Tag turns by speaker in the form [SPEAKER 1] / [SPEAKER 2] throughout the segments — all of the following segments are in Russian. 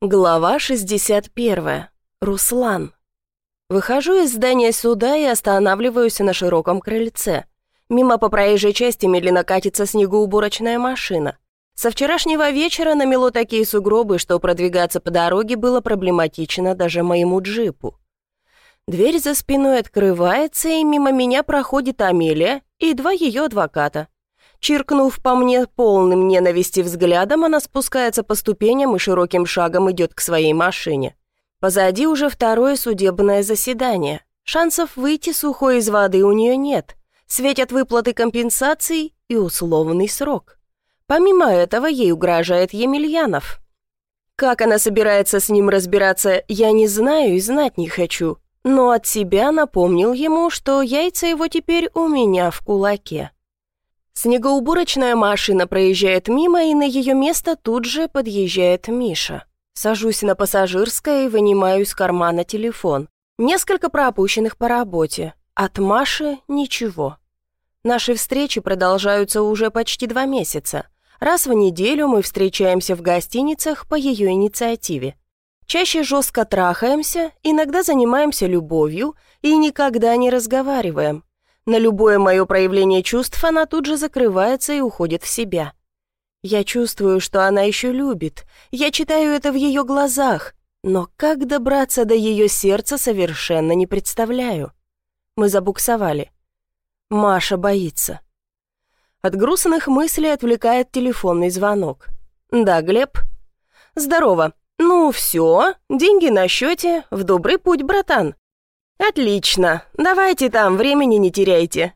[SPEAKER 1] Глава 61. Руслан. Выхожу из здания суда и останавливаюсь на широком крыльце. Мимо по проезжей части медленно катится снегоуборочная машина. Со вчерашнего вечера намело такие сугробы, что продвигаться по дороге было проблематично даже моему джипу. Дверь за спиной открывается, и мимо меня проходит Амелия и два ее адвоката. Чиркнув по мне полным ненависти взглядом, она спускается по ступеням и широким шагом идет к своей машине. Позади уже второе судебное заседание. Шансов выйти сухой из воды у нее нет. Светят выплаты компенсаций и условный срок. Помимо этого, ей угрожает Емельянов. Как она собирается с ним разбираться, я не знаю и знать не хочу. Но от себя напомнил ему, что яйца его теперь у меня в кулаке. Снегоуборочная машина проезжает мимо, и на ее место тут же подъезжает Миша. Сажусь на пассажирское и вынимаю из кармана телефон. Несколько пропущенных по работе. От Маши ничего. Наши встречи продолжаются уже почти два месяца. Раз в неделю мы встречаемся в гостиницах по ее инициативе. Чаще жестко трахаемся, иногда занимаемся любовью и никогда не разговариваем. На любое мое проявление чувств она тут же закрывается и уходит в себя. Я чувствую, что она еще любит. Я читаю это в ее глазах. Но как добраться до ее сердца, совершенно не представляю. Мы забуксовали. Маша боится. От грустных мыслей отвлекает телефонный звонок. «Да, Глеб?» «Здорово. Ну, все, деньги на счете, в добрый путь, братан. «Отлично. Давайте там, времени не теряйте».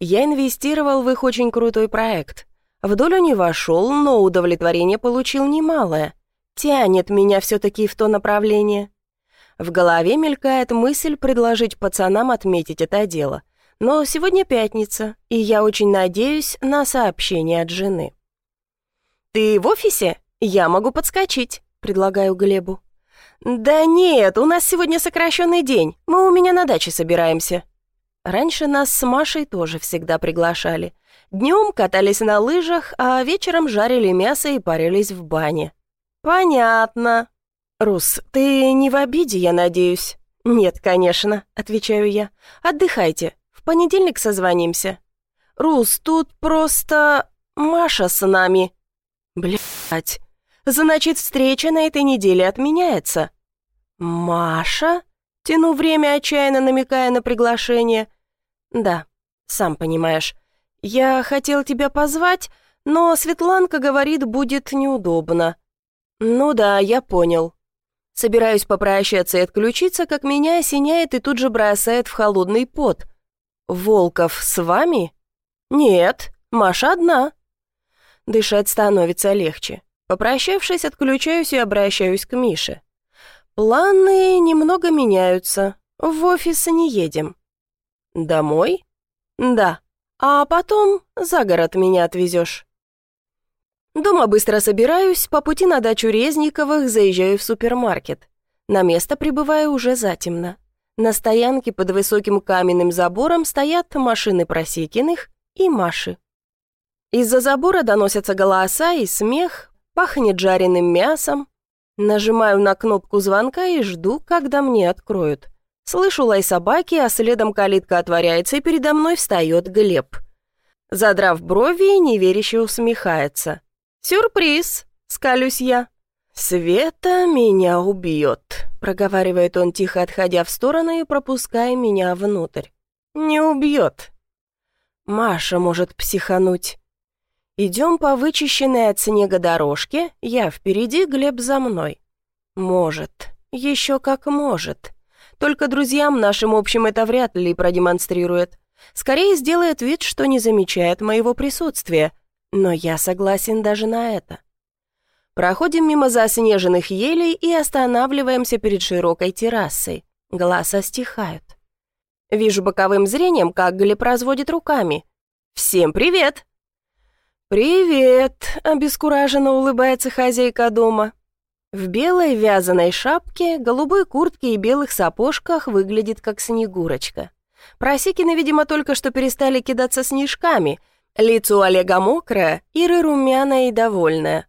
[SPEAKER 1] Я инвестировал в их очень крутой проект. В долю не вошел, но удовлетворение получил немалое. Тянет меня все-таки в то направление. В голове мелькает мысль предложить пацанам отметить это дело. Но сегодня пятница, и я очень надеюсь на сообщение от жены. «Ты в офисе? Я могу подскочить», — предлагаю Глебу. «Да нет, у нас сегодня сокращенный день. Мы у меня на даче собираемся». Раньше нас с Машей тоже всегда приглашали. Днем катались на лыжах, а вечером жарили мясо и парились в бане. «Понятно». «Рус, ты не в обиде, я надеюсь?» «Нет, конечно», — отвечаю я. «Отдыхайте. В понедельник созвонимся». «Рус, тут просто... Маша с нами». «Блядь, Значит, встреча на этой неделе отменяется. Маша? Тяну время, отчаянно намекая на приглашение. Да, сам понимаешь. Я хотел тебя позвать, но Светланка говорит, будет неудобно. Ну да, я понял. Собираюсь попрощаться и отключиться, как меня осеняет и тут же бросает в холодный пот. «Волков с вами?» «Нет, Маша одна». Дышать становится легче. Попрощавшись, отключаюсь и обращаюсь к Мише. Планы немного меняются. В офис не едем. Домой? Да. А потом за город меня отвезешь. Дома быстро собираюсь, по пути на дачу Резниковых заезжаю в супермаркет. На место прибываю уже затемно. На стоянке под высоким каменным забором стоят машины Просекиных и Маши. Из-за забора доносятся голоса и смех, Пахнет жареным мясом. Нажимаю на кнопку звонка и жду, когда мне откроют. Слышу лай собаки, а следом калитка отворяется, и передо мной встает Глеб. Задрав брови, неверяще усмехается. «Сюрприз!» — скалюсь я. «Света меня убьет», — проговаривает он, тихо отходя в сторону и пропуская меня внутрь. «Не убьет». Маша может психануть. Идем по вычищенной от снега дорожке, я впереди, Глеб за мной. Может, еще как может. Только друзьям нашим общим это вряд ли продемонстрирует. Скорее сделает вид, что не замечает моего присутствия. Но я согласен даже на это. Проходим мимо заснеженных елей и останавливаемся перед широкой террасой. Глаза стихают. Вижу боковым зрением, как Глеб разводит руками. «Всем привет!» «Привет!» — обескураженно улыбается хозяйка дома. В белой вязаной шапке, голубой куртке и белых сапожках выглядит как снегурочка. Просекины, видимо, только что перестали кидаться снежками. Лицо Олега мокрое, Иры румяное и довольное.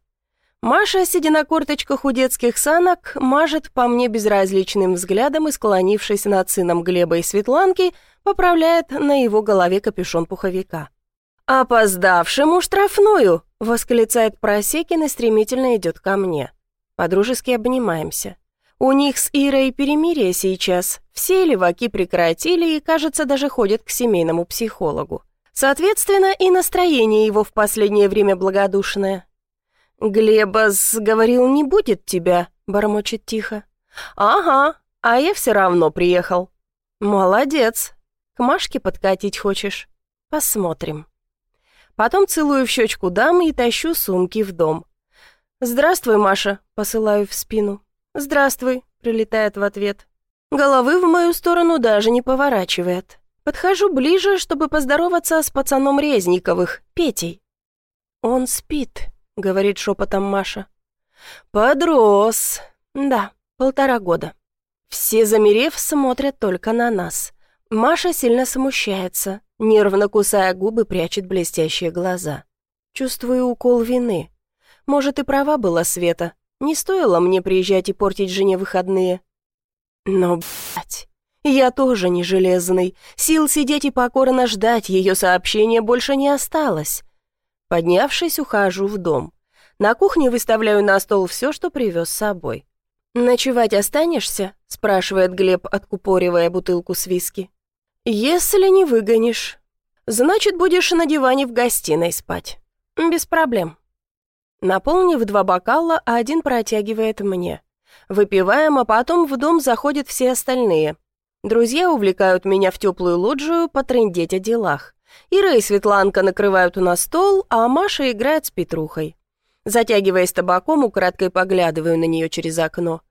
[SPEAKER 1] Маша, сидя на корточках у детских санок, мажет по мне безразличным взглядом и, склонившись над сыном Глеба и Светланки, поправляет на его голове капюшон пуховика. «Опоздавшему штрафную!» — восклицает Просекин и стремительно идет ко мне. Подружески обнимаемся. У них с Ирой перемирие сейчас. Все леваки прекратили и, кажется, даже ходят к семейному психологу. Соответственно, и настроение его в последнее время благодушное. «Глебас говорил, не будет тебя», — бормочет тихо. «Ага, а я все равно приехал». «Молодец. К Машке подкатить хочешь? Посмотрим». Потом целую в щечку дамы и тащу сумки в дом. «Здравствуй, Маша», — посылаю в спину. «Здравствуй», — прилетает в ответ. Головы в мою сторону даже не поворачивает. Подхожу ближе, чтобы поздороваться с пацаном Резниковых, Петей. Он спит говорит шепотом Маша. «Подрос. Да, полтора года. Все, замерев, смотрят только на нас. Маша сильно смущается, нервно кусая губы, прячет блестящие глаза. Чувствую укол вины. Может, и права была Света. Не стоило мне приезжать и портить жене выходные. Но, блядь, я тоже не железный. Сил сидеть и покорно ждать ее сообщения больше не осталось. Поднявшись, ухожу в дом. На кухне выставляю на стол все, что привез с собой. «Ночевать останешься?» – спрашивает Глеб, откупоривая бутылку с виски. «Если не выгонишь, значит, будешь на диване в гостиной спать. Без проблем». Наполнив два бокала, один протягивает мне. Выпиваем, а потом в дом заходят все остальные. Друзья увлекают меня в теплую лоджию потрындеть о делах. Ира и Светланка накрывают на стол, а Маша играет с Петрухой. Затягиваясь табаком, украдкой поглядываю на нее через окно.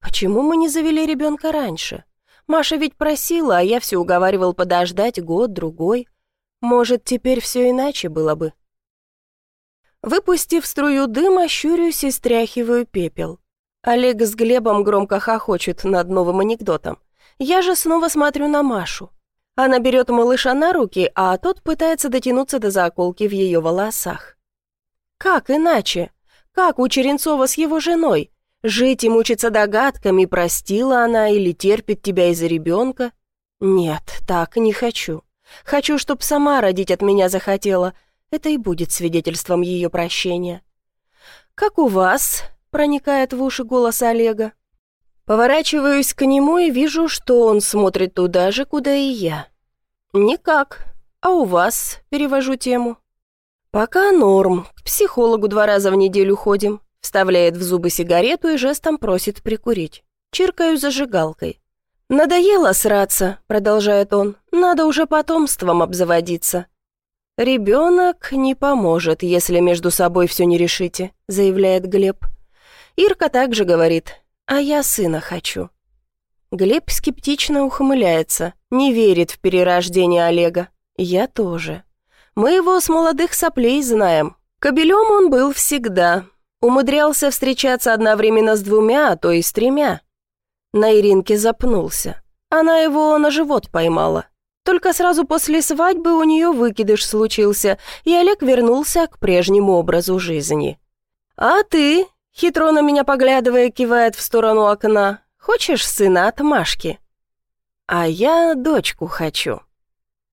[SPEAKER 1] «Почему мы не завели ребенка раньше? Маша ведь просила, а я все уговаривал подождать год-другой. Может, теперь все иначе было бы?» Выпустив струю дыма, щурюсь и стряхиваю пепел. Олег с Глебом громко хохочет над новым анекдотом. Я же снова смотрю на Машу. Она берет малыша на руки, а тот пытается дотянуться до заколки в ее волосах. Как иначе? Как у Черенцова с его женой? Жить и мучиться догадками, простила она или терпит тебя из-за ребенка? Нет, так не хочу. Хочу, чтоб сама родить от меня захотела. Это и будет свидетельством ее прощения. «Как у вас?» — проникает в уши голос Олега. Поворачиваюсь к нему и вижу, что он смотрит туда же, куда и я. «Никак. А у вас?» — перевожу тему. «Пока норм. К психологу два раза в неделю ходим». Вставляет в зубы сигарету и жестом просит прикурить. Чиркаю зажигалкой. «Надоело сраться», — продолжает он. «Надо уже потомством обзаводиться». «Ребенок не поможет, если между собой все не решите», — заявляет Глеб. Ирка также говорит. А я сына хочу». Глеб скептично ухмыляется, не верит в перерождение Олега. Я тоже. Мы его с молодых соплей знаем. Кобелем он был всегда. Умудрялся встречаться одновременно с двумя, а то и с тремя. На Иринке запнулся. Она его на живот поймала. Только сразу после свадьбы у нее выкидыш случился, и Олег вернулся к прежнему образу жизни. «А ты?» Хитро на меня поглядывая, кивает в сторону окна. «Хочешь сына от Машки?» «А я дочку хочу».